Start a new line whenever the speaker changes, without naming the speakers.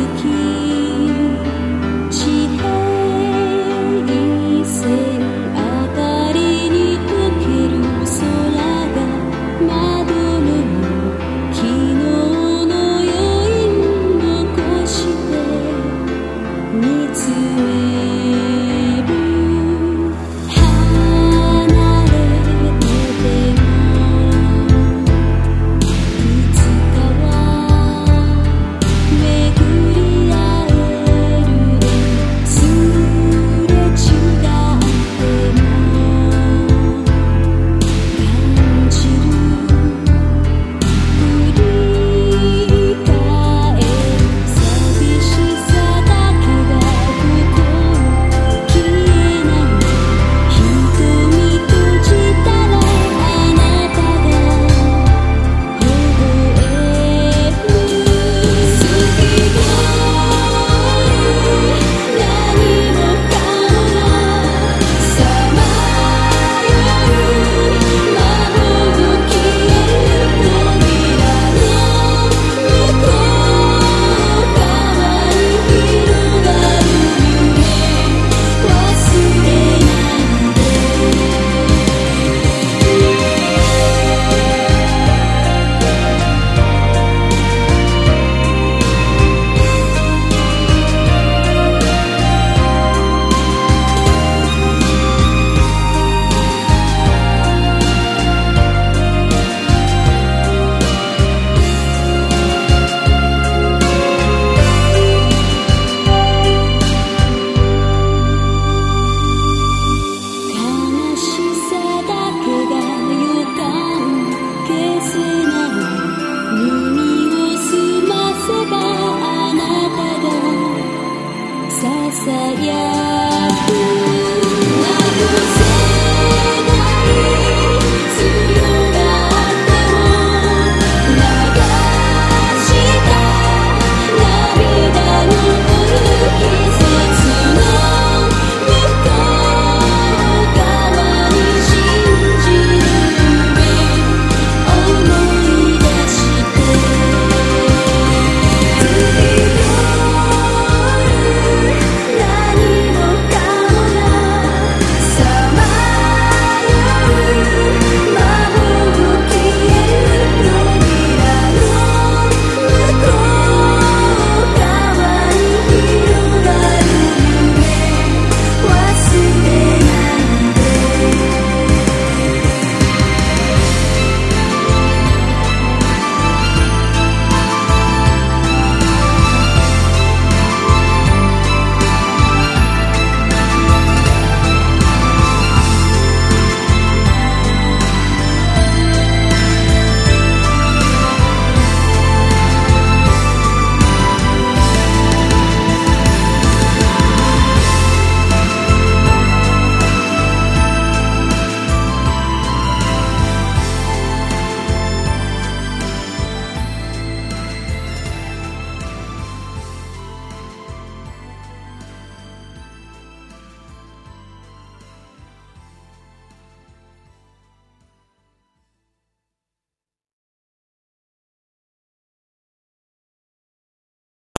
to keep.